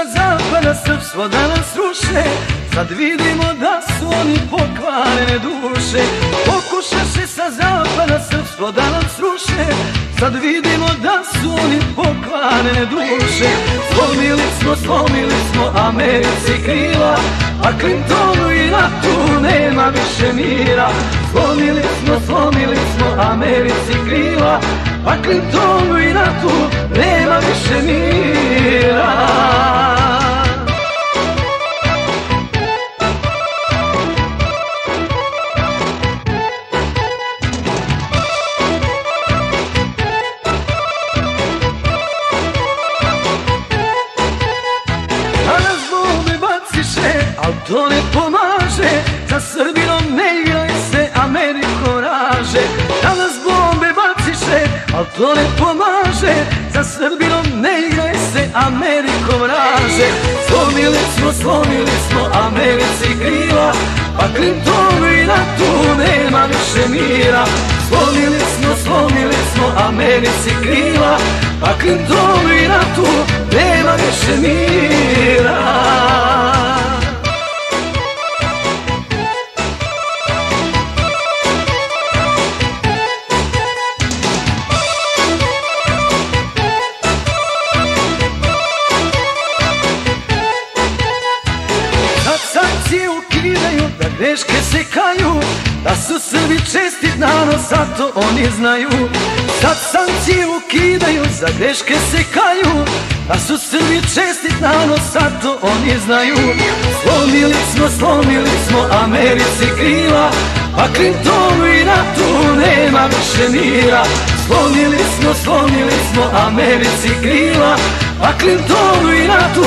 Sa zapada srpstvo da nas ruše. Sad vidimo da su oni pokvarene duše. Pokušaše sa zapada srpstvo da nas ruše. Sad vidimo da su oni pokvarene duše. Slomili smo, slomili smo Americi krila A Clintonu i NATO nema više mira. Slomili smo, slomili smo Americi krila A Clintonu i NATO nema više mira baciše, al to ne pomaže. Za Srbinom ne igraj se, Ameriko raže. Danas bombe baciše, al to ne pomaže. Za Srbinom ne igraj se, Ameriko raže. Slomili smo, slomili smo Americi krila Pa Clintonu i NATO nema više mira. Slomili smo, slomili smo Americi krila Pa Clintonu i NATO nema više mira greške se kaju Da su Srbi čestit narod, sad to oni znaju. Sad sankcije ukidaju, za greške se kaju Da su Srbi čestit narod, sad to oni znaju. Slomili smo, slomili smo Americi krila Pa Clintonu i NATO nema više mira. Slomili smo, slomili smo Americi krila A Clintonu i NATO